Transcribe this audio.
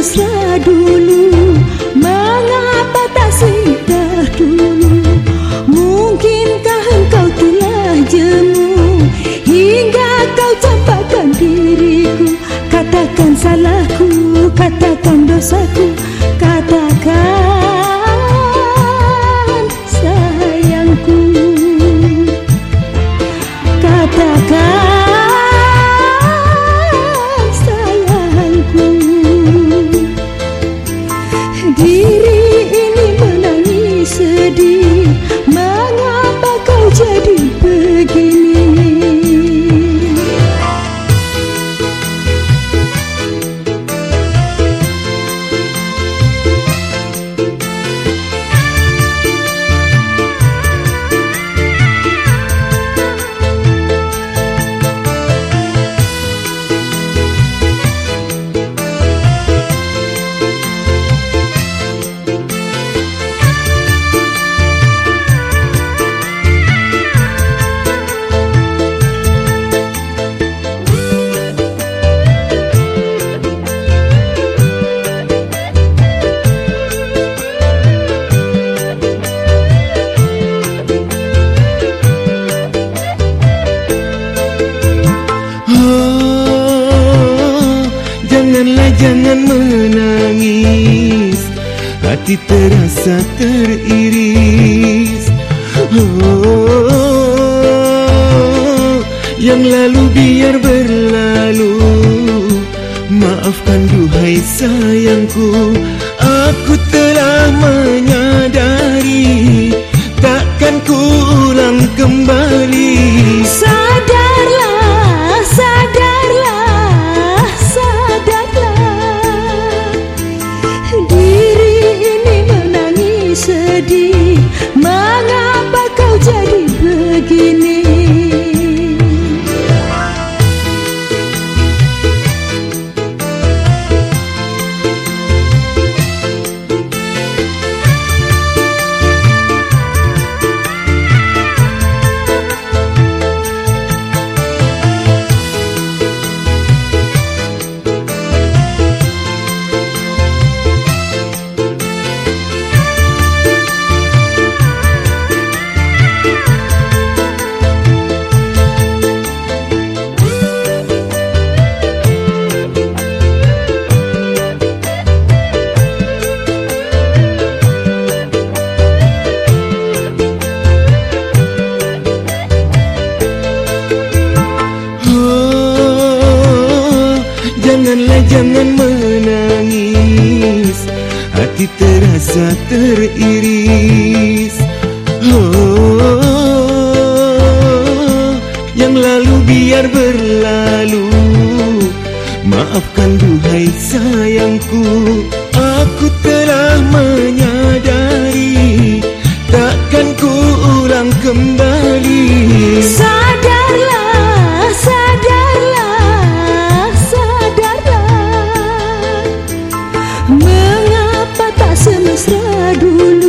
dosa dulu. Mengapa tak sedar dulu? Mungkinkah engkau telah jemu? Hingga kau campakkan diriku. Katakan salahku, katakan dosaku. Hati terasa teriris. Oh, Yang lalu biar berlalu. Maafkan duhai sayangku Aku telah menyadari jangan menangis. Hati terasa teriris. Oh, yang lalu biar berlalu. Maafkan duhai sayangku. Aku telah menyadari Takkan ku ulang kembali semesta dulu.